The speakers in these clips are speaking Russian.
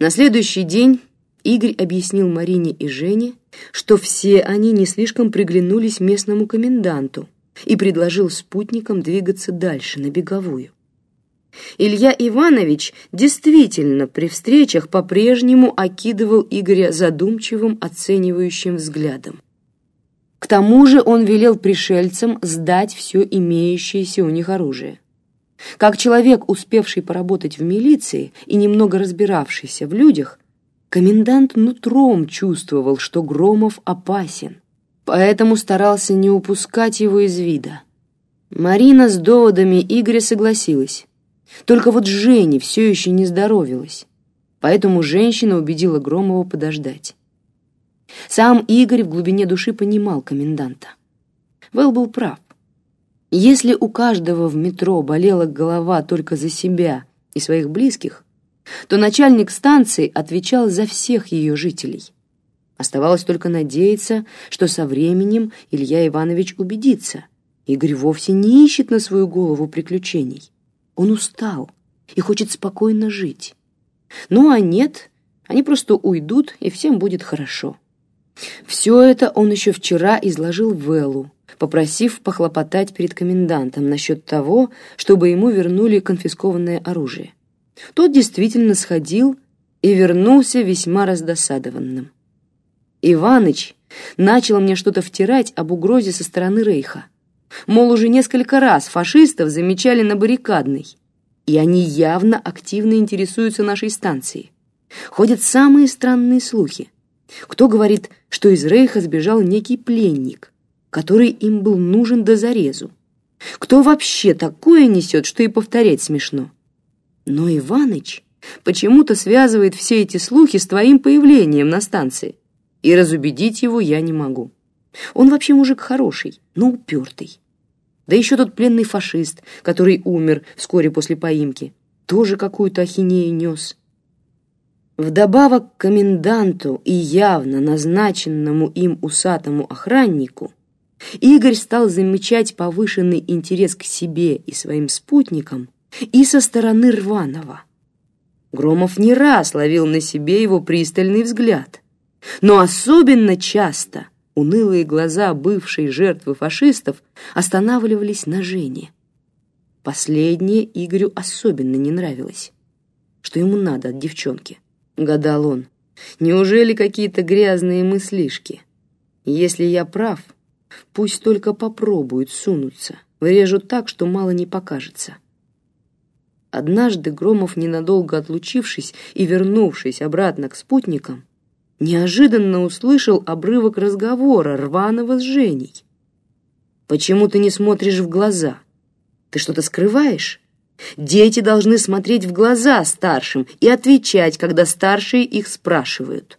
На следующий день Игорь объяснил Марине и Жене, что все они не слишком приглянулись местному коменданту и предложил спутникам двигаться дальше, на беговую. Илья Иванович действительно при встречах по-прежнему окидывал Игоря задумчивым оценивающим взглядом. К тому же он велел пришельцам сдать все имеющееся у них оружие. Как человек, успевший поработать в милиции и немного разбиравшийся в людях, комендант нутром чувствовал, что Громов опасен, поэтому старался не упускать его из вида. Марина с доводами Игоря согласилась. Только вот Жене все еще не здоровилась, поэтому женщина убедила Громова подождать. Сам Игорь в глубине души понимал коменданта. Вэл был прав. Если у каждого в метро болела голова только за себя и своих близких, то начальник станции отвечал за всех ее жителей. Оставалось только надеяться, что со временем Илья Иванович убедится. Игорь вовсе не ищет на свою голову приключений. Он устал и хочет спокойно жить. Ну а нет, они просто уйдут, и всем будет хорошо. Все это он еще вчера изложил Вэллу, попросив похлопотать перед комендантом насчет того, чтобы ему вернули конфискованное оружие. Тот действительно сходил и вернулся весьма раздосадованным. Иваныч начал мне что-то втирать об угрозе со стороны Рейха. Мол, уже несколько раз фашистов замечали на баррикадной, и они явно активно интересуются нашей станцией. Ходят самые странные слухи. Кто говорит, что из Рейха сбежал некий пленник, который им был нужен до зарезу? Кто вообще такое несет, что и повторять смешно? Но Иваныч почему-то связывает все эти слухи с твоим появлением на станции, и разубедить его я не могу. Он вообще мужик хороший, но упертый. Да еще тот пленный фашист, который умер вскоре после поимки, тоже какую-то ахинею нес. Вдобавок к коменданту и явно назначенному им усатому охраннику Игорь стал замечать повышенный интерес к себе и своим спутникам и со стороны Рванова. Громов не раз ловил на себе его пристальный взгляд, но особенно часто унылые глаза бывшей жертвы фашистов останавливались на Жене. Последнее Игорю особенно не нравилось. Что ему надо от девчонки? гадал он. Неужели какие-то грязные мыслишки? Если я прав, пусть только попробуют сунуться, врежут так, что мало не покажется. Однажды Громов, ненадолго отлучившись и вернувшись обратно к спутникам, неожиданно услышал обрывок разговора Рванова с Женей. «Почему ты не смотришь в глаза? Ты что-то скрываешь?» Дети должны смотреть в глаза старшим и отвечать, когда старшие их спрашивают.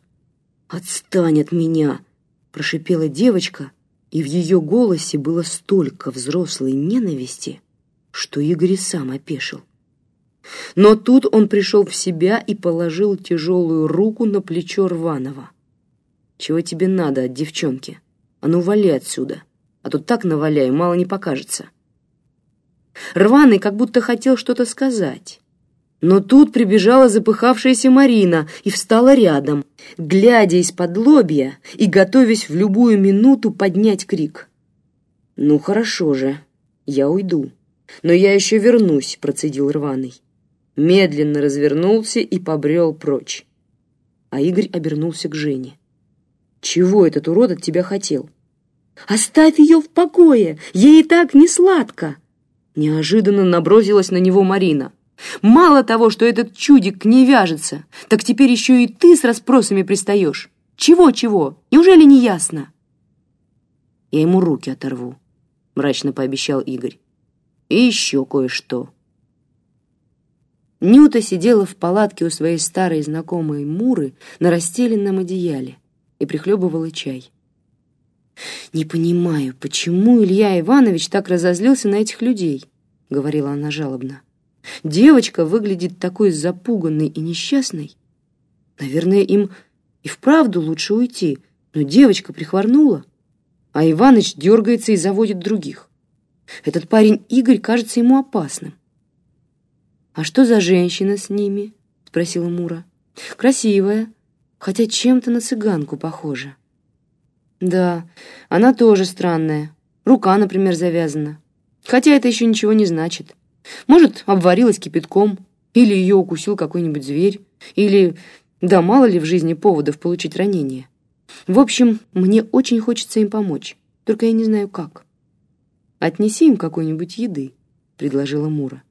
«Отстань от меня!» — прошипела девочка, и в ее голосе было столько взрослой ненависти, что Игорь сам опешил. Но тут он пришел в себя и положил тяжелую руку на плечо Рванова. «Чего тебе надо от девчонки? А ну вали отсюда, а то так наваляй, мало не покажется». Рваный как будто хотел что-то сказать. Но тут прибежала запыхавшаяся Марина и встала рядом, глядя из-под лобья и готовясь в любую минуту поднять крик. «Ну хорошо же, я уйду, но я еще вернусь», — процедил Рваный. Медленно развернулся и побрел прочь. А Игорь обернулся к Жене. «Чего этот урод от тебя хотел?» «Оставь ее в покое, ей и так не сладко!» Неожиданно набросилась на него Марина. «Мало того, что этот чудик не вяжется, так теперь еще и ты с расспросами пристаешь. Чего-чего? Неужели не ясно?» «Я ему руки оторву», — мрачно пообещал Игорь. «И еще кое-что». Нюта сидела в палатке у своей старой знакомой Муры на расстеленном одеяле и прихлебывала чай. «Не понимаю, почему Илья Иванович так разозлился на этих людей?» — говорила она жалобно. «Девочка выглядит такой запуганной и несчастной. Наверное, им и вправду лучше уйти, но девочка прихворнула, а Иваныч дергается и заводит других. Этот парень Игорь кажется ему опасным». «А что за женщина с ними?» — спросила Мура. Красивая, хотя чем-то на цыганку похожа. Да, она тоже странная. Рука, например, завязана. Хотя это еще ничего не значит. Может, обварилась кипятком, или ее укусил какой-нибудь зверь, или... Да мало ли в жизни поводов получить ранение. В общем, мне очень хочется им помочь, только я не знаю как. «Отнеси им какой-нибудь еды», — предложила Мура.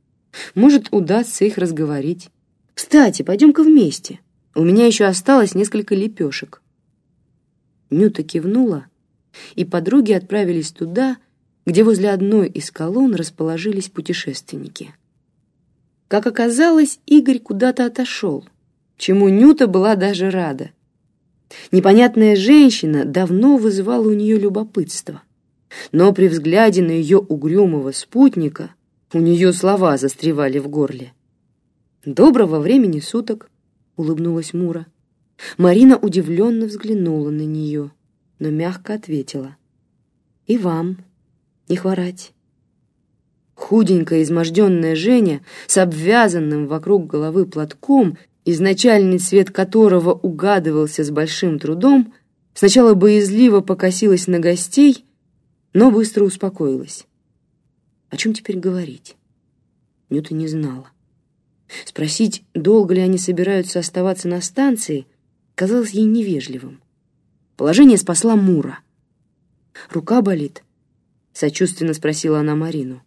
«Может, удастся их разговорить. Кстати, пойдем-ка вместе. У меня еще осталось несколько лепешек». Нюта кивнула, и подруги отправились туда, где возле одной из колонн расположились путешественники. Как оказалось, Игорь куда-то отошел, чему Нюта была даже рада. Непонятная женщина давно вызывала у нее любопытство, но при взгляде на ее угрюмого спутника у нее слова застревали в горле. «Доброго времени суток», — улыбнулась Мура. Марина удивленно взглянула на нее, но мягко ответила. «И вам не хворать». Худенькая, изможденная Женя с обвязанным вокруг головы платком, изначальный цвет которого угадывался с большим трудом, сначала боязливо покосилась на гостей, но быстро успокоилась. О чем теперь говорить? Нюта не знала. Спросить, долго ли они собираются оставаться на станции, казалось ей невежливым. Положение спасла Мура. «Рука болит?» — сочувственно спросила она Марину.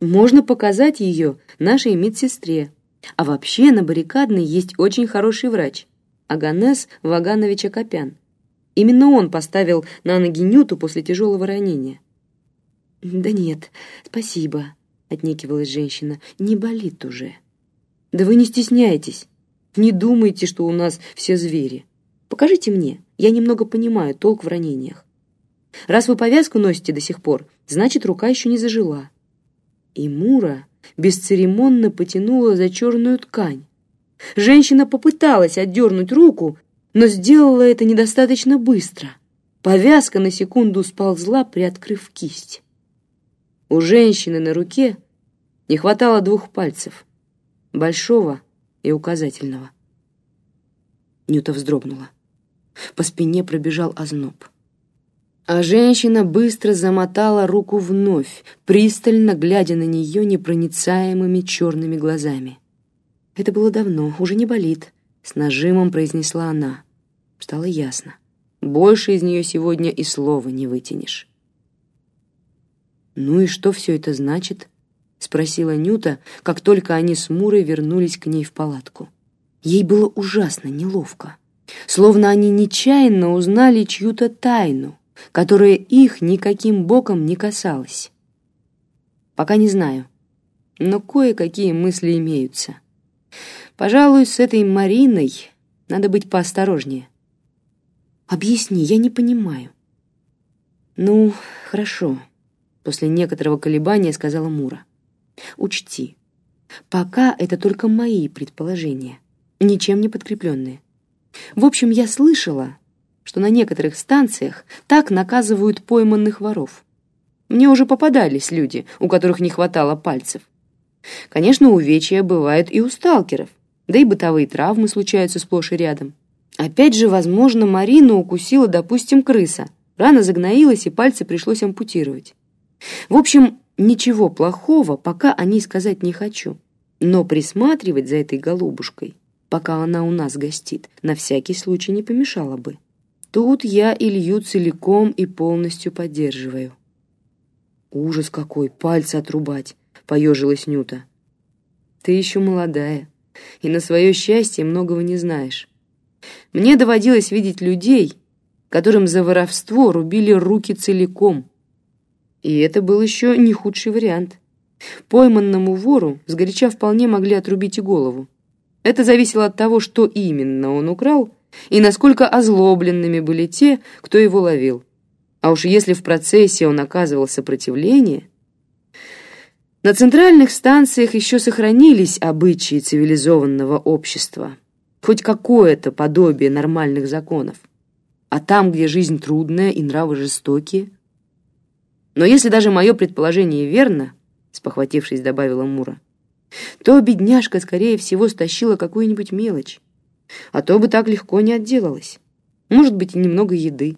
Можно показать ее нашей медсестре. А вообще на баррикадной есть очень хороший врач. Аганес Ваганович Акопян. Именно он поставил на ноги Нюту после тяжелого ранения. «Да нет, спасибо», — отнекивалась женщина. «Не болит уже». «Да вы не стесняйтесь. Не думайте, что у нас все звери. Покажите мне, я немного понимаю толк в ранениях. Раз вы повязку носите до сих пор, значит, рука еще не зажила» и Мура бесцеремонно потянула за черную ткань. Женщина попыталась отдернуть руку, но сделала это недостаточно быстро. Повязка на секунду сползла, приоткрыв кисть. У женщины на руке не хватало двух пальцев, большого и указательного. Нюта вздрогнула. По спине пробежал озноб. А женщина быстро замотала руку вновь, пристально глядя на нее непроницаемыми черными глазами. «Это было давно, уже не болит», — с нажимом произнесла она. Стало ясно. Больше из нее сегодня и слова не вытянешь. «Ну и что все это значит?» — спросила Нюта, как только они с Мурой вернулись к ней в палатку. Ей было ужасно неловко. Словно они нечаянно узнали чью-то тайну, которое их никаким боком не касалось. Пока не знаю, но кое-какие мысли имеются. Пожалуй, с этой Мариной надо быть поосторожнее. Объясни, я не понимаю. Ну, хорошо, после некоторого колебания сказала Мура. Учти, пока это только мои предположения, ничем не подкрепленные. В общем, я слышала, что на некоторых станциях так наказывают пойманных воров. Мне уже попадались люди, у которых не хватало пальцев. Конечно, увечья бывают и у сталкеров, да и бытовые травмы случаются сплошь и рядом. Опять же, возможно, Марину укусила, допустим, крыса. Рана загноилась, и пальцы пришлось ампутировать. В общем, ничего плохого пока о ней сказать не хочу. Но присматривать за этой голубушкой, пока она у нас гостит, на всякий случай не помешало бы. Тут я Илью целиком и полностью поддерживаю. Ужас какой, пальцы отрубать, поежилась Нюта. Ты еще молодая, и на свое счастье многого не знаешь. Мне доводилось видеть людей, которым за воровство рубили руки целиком. И это был еще не худший вариант. Пойманному вору сгоряча вполне могли отрубить и голову. Это зависело от того, что именно он украл и насколько озлобленными были те, кто его ловил. А уж если в процессе он оказывал сопротивление... На центральных станциях еще сохранились обычаи цивилизованного общества, хоть какое-то подобие нормальных законов. А там, где жизнь трудная и нравы жестокие... Но если даже мое предположение верно, спохватившись, добавила Мура, то бедняжка, скорее всего, стащила какую-нибудь мелочь а то бы так легко не отделалась. Может быть, и немного еды.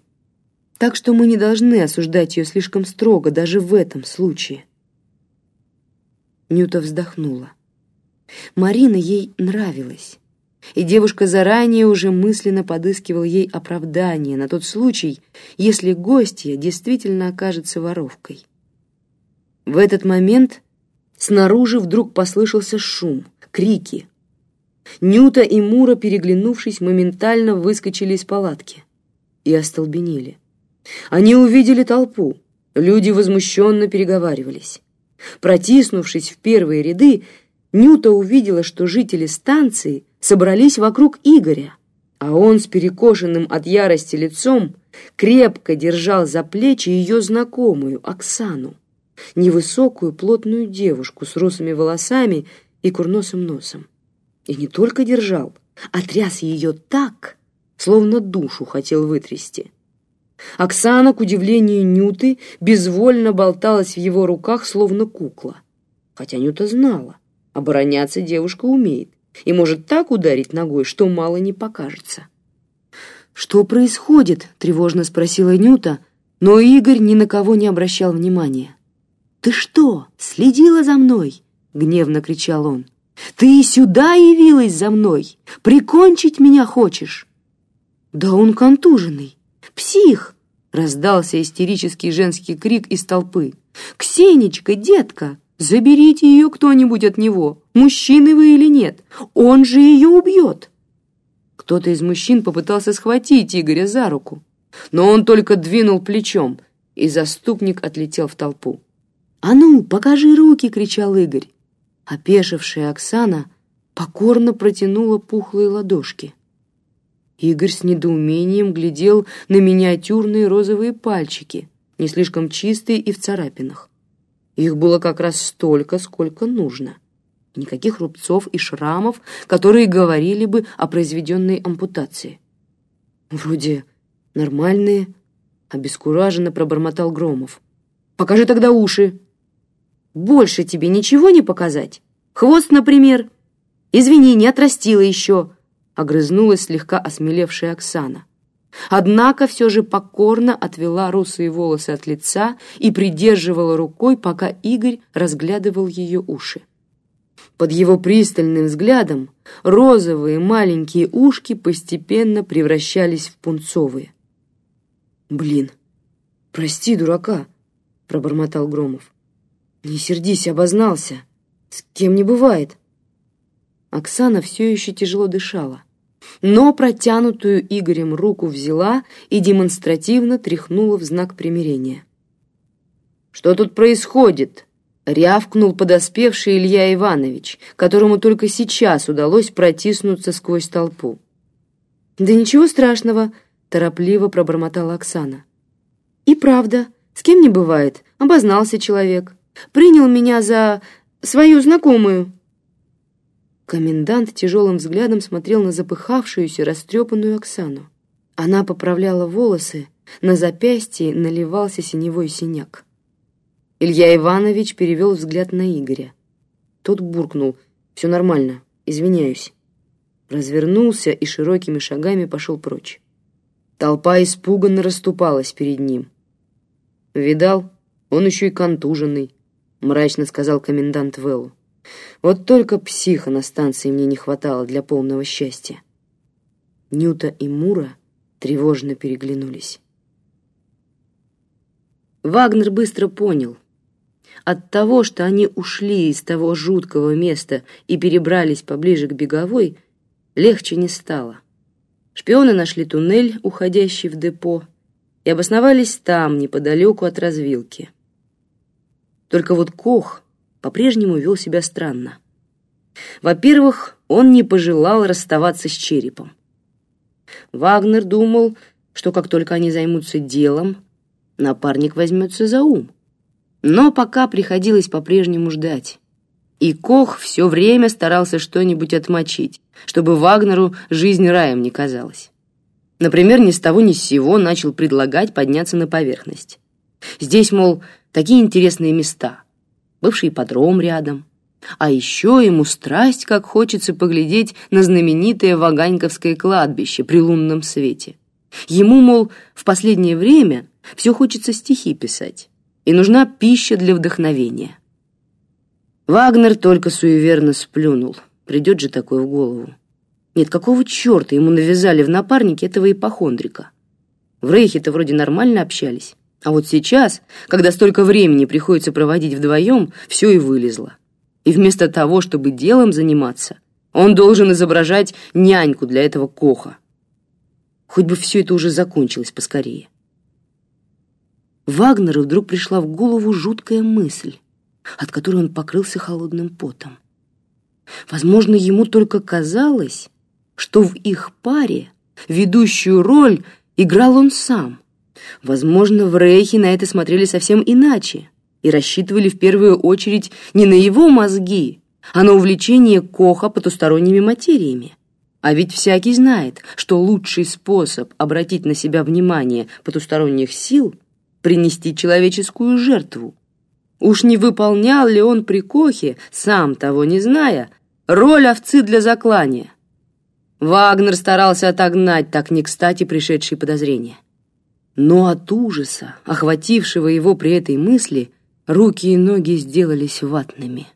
Так что мы не должны осуждать ее слишком строго даже в этом случае. Нюта вздохнула. Марина ей нравилась, и девушка заранее уже мысленно подыскивала ей оправдание на тот случай, если гостья действительно окажется воровкой. В этот момент снаружи вдруг послышался шум, крики. Нюта и Мура, переглянувшись, моментально выскочили из палатки и остолбенели. Они увидели толпу, люди возмущенно переговаривались. Протиснувшись в первые ряды, Нюта увидела, что жители станции собрались вокруг Игоря, а он с перекошенным от ярости лицом крепко держал за плечи ее знакомую Оксану, невысокую плотную девушку с русыми волосами и курносым носом. И не только держал, а тряс ее так, словно душу хотел вытрясти. Оксана, к удивлению Нюты, безвольно болталась в его руках, словно кукла. Хотя Нюта знала, обороняться девушка умеет и может так ударить ногой, что мало не покажется. «Что происходит?» — тревожно спросила Нюта, но Игорь ни на кого не обращал внимания. «Ты что, следила за мной?» — гневно кричал он. «Ты и сюда явилась за мной! Прикончить меня хочешь?» «Да он контуженный! Псих!» — раздался истерический женский крик из толпы. «Ксенечка, детка, заберите ее кто-нибудь от него, мужчины вы или нет, он же ее убьет!» Кто-то из мужчин попытался схватить Игоря за руку, но он только двинул плечом, и заступник отлетел в толпу. «А ну, покажи руки!» — кричал Игорь. Опешившая Оксана покорно протянула пухлые ладошки. Игорь с недоумением глядел на миниатюрные розовые пальчики, не слишком чистые и в царапинах. Их было как раз столько, сколько нужно. Никаких рубцов и шрамов, которые говорили бы о произведенной ампутации. Вроде нормальные, обескураженно пробормотал Громов. «Покажи тогда уши!» «Больше тебе ничего не показать? Хвост, например?» «Извини, не отрастила еще!» огрызнулась слегка осмелевшая Оксана. Однако все же покорно отвела русые волосы от лица и придерживала рукой, пока Игорь разглядывал ее уши. Под его пристальным взглядом розовые маленькие ушки постепенно превращались в пунцовые. «Блин, прости, дурака», — пробормотал Громов. «Не сердись, обознался. С кем не бывает». Оксана все еще тяжело дышала но протянутую Игорем руку взяла и демонстративно тряхнула в знак примирения. «Что тут происходит?» — рявкнул подоспевший Илья Иванович, которому только сейчас удалось протиснуться сквозь толпу. «Да ничего страшного», — торопливо пробормотала Оксана. «И правда, с кем не бывает, обознался человек. Принял меня за свою знакомую». Комендант тяжелым взглядом смотрел на запыхавшуюся, растрепанную Оксану. Она поправляла волосы, на запястье наливался синевой синяк. Илья Иванович перевел взгляд на Игоря. Тот буркнул «Все нормально, извиняюсь». Развернулся и широкими шагами пошел прочь. Толпа испуганно расступалась перед ним. «Видал, он еще и контуженный», — мрачно сказал комендант Вэллу. Вот только психа на станции мне не хватало для полного счастья. Нюта и Мура тревожно переглянулись. Вагнер быстро понял. От того, что они ушли из того жуткого места и перебрались поближе к беговой, легче не стало. Шпионы нашли туннель, уходящий в депо, и обосновались там, неподалеку от развилки. Только вот Кох по-прежнему вел себя странно. Во-первых, он не пожелал расставаться с черепом. Вагнер думал, что как только они займутся делом, напарник возьмется за ум. Но пока приходилось по-прежнему ждать. И Кох все время старался что-нибудь отмочить, чтобы Вагнеру жизнь раем не казалась. Например, ни с того ни с сего начал предлагать подняться на поверхность. Здесь, мол, такие интересные места — бывший подром рядом, А еще ему страсть, как хочется поглядеть на знаменитое Ваганьковское кладбище при лунном свете. Ему, мол, в последнее время все хочется стихи писать, и нужна пища для вдохновения. Вагнер только суеверно сплюнул. Придет же такое в голову. Нет, какого черта ему навязали в напарнике этого ипохондрика? В Рейхе-то вроде нормально общались. А вот сейчас, когда столько времени приходится проводить вдвоем, все и вылезло. И вместо того, чтобы делом заниматься, он должен изображать няньку для этого Коха. Хоть бы все это уже закончилось поскорее. Вагнеру вдруг пришла в голову жуткая мысль, от которой он покрылся холодным потом. Возможно, ему только казалось, что в их паре ведущую роль играл он сам. Возможно, в Рейхе на это смотрели совсем иначе и рассчитывали в первую очередь не на его мозги, а на увлечение Коха потусторонними материями. А ведь всякий знает, что лучший способ обратить на себя внимание потусторонних сил — принести человеческую жертву. Уж не выполнял ли он при Кохе, сам того не зная, роль овцы для заклания? Вагнер старался отогнать так не кстати пришедшие подозрения. Но от ужаса, охватившего его при этой мысли, руки и ноги сделались ватными.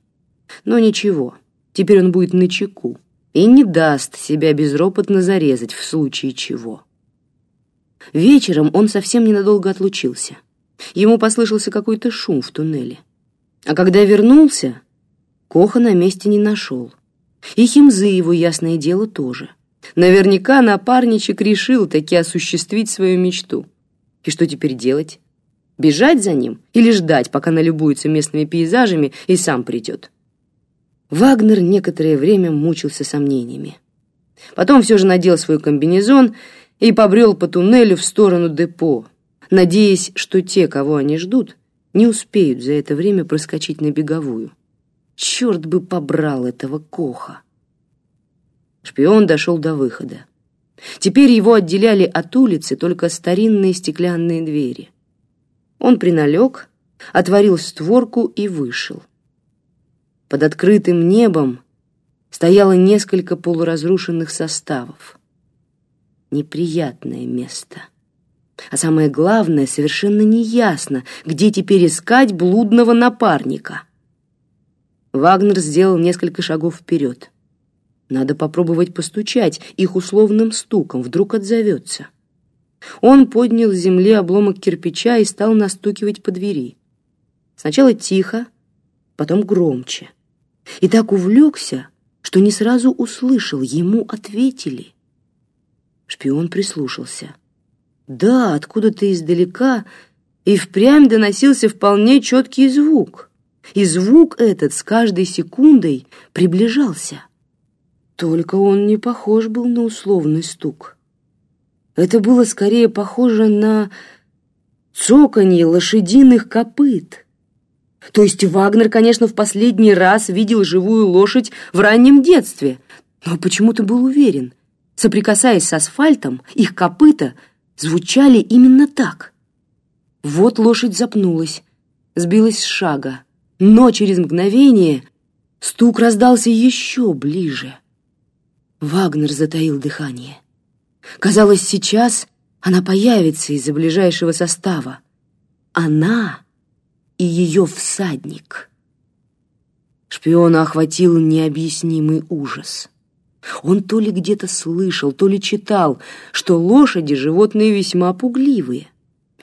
Но ничего, теперь он будет начеку и не даст себя безропотно зарезать в случае чего. Вечером он совсем ненадолго отлучился. Ему послышался какой-то шум в туннеле. А когда вернулся, Коха на месте не нашел. И Химзы его, ясное дело, тоже. Наверняка напарничек решил таки осуществить свою мечту. И что теперь делать? Бежать за ним или ждать, пока налюбуется местными пейзажами и сам придет? Вагнер некоторое время мучился сомнениями. Потом все же надел свой комбинезон и побрел по туннелю в сторону депо, надеясь, что те, кого они ждут, не успеют за это время проскочить на беговую. Черт бы побрал этого Коха! Шпион дошел до выхода. Теперь его отделяли от улицы только старинные стеклянные двери. Он приналег, отворил створку и вышел. Под открытым небом стояло несколько полуразрушенных составов. Неприятное место. А самое главное, совершенно неясно, где теперь искать блудного напарника. Вагнер сделал несколько шагов вперед. Надо попробовать постучать их условным стуком, вдруг отзовется. Он поднял с земли обломок кирпича и стал настукивать по двери. Сначала тихо, потом громче. И так увлекся, что не сразу услышал, ему ответили. Шпион прислушался. Да, откуда-то издалека и впрямь доносился вполне четкий звук. И звук этот с каждой секундой приближался. Только он не похож был на условный стук. Это было скорее похоже на цоканье лошадиных копыт. То есть Вагнер, конечно, в последний раз видел живую лошадь в раннем детстве, но почему-то был уверен, соприкасаясь с асфальтом, их копыта звучали именно так. Вот лошадь запнулась, сбилась с шага, но через мгновение стук раздался еще ближе — Вагнер затаил дыхание. Казалось, сейчас она появится из-за ближайшего состава. Она и ее всадник. Шпиона охватил необъяснимый ужас. Он то ли где-то слышал, то ли читал, что лошади — животные весьма пугливые.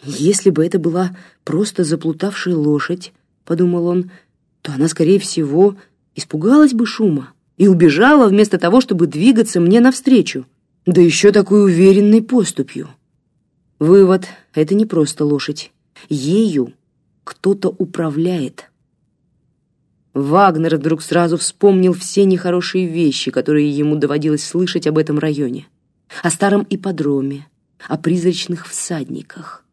Если бы это была просто заплутавшая лошадь, — подумал он, — то она, скорее всего, испугалась бы шума и убежала вместо того, чтобы двигаться мне навстречу, да еще такой уверенной поступью. Вывод — это не просто лошадь. Ею кто-то управляет. Вагнер вдруг сразу вспомнил все нехорошие вещи, которые ему доводилось слышать об этом районе. О старом ипподроме, о призрачных всадниках.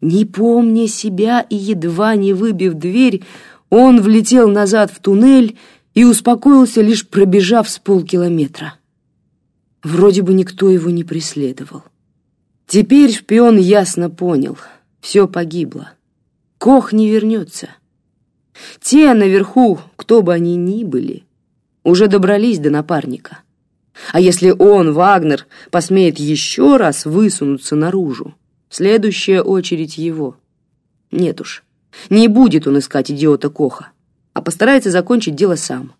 Не помня себя и едва не выбив дверь, он влетел назад в туннель и успокоился, лишь пробежав с полкилометра. Вроде бы никто его не преследовал. Теперь шпион ясно понял, все погибло. Кох не вернется. Те наверху, кто бы они ни были, уже добрались до напарника. А если он, Вагнер, посмеет еще раз высунуться наружу, следующая очередь его. Нет уж, не будет он искать идиота Коха, постарается закончить дело сам.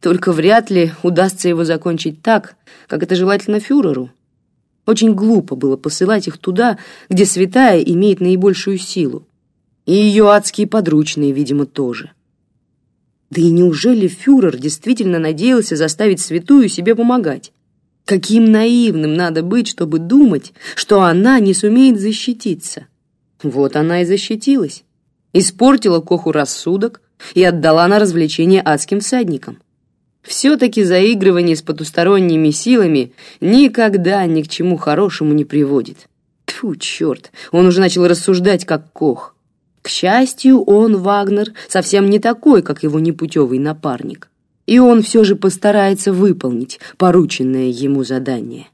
Только вряд ли удастся его закончить так, как это желательно фюреру. Очень глупо было посылать их туда, где святая имеет наибольшую силу. И ее адские подручные, видимо, тоже. Да и неужели фюрер действительно надеялся заставить святую себе помогать? Каким наивным надо быть, чтобы думать, что она не сумеет защититься? Вот она и защитилась. Испортила Коху рассудок и отдала на развлечение адским всадникам. Все-таки заигрывание с потусторонними силами никогда ни к чему хорошему не приводит. Тьфу, черт, он уже начал рассуждать как Кох. К счастью, он, Вагнер, совсем не такой, как его непутевый напарник. И он все же постарается выполнить порученное ему задание.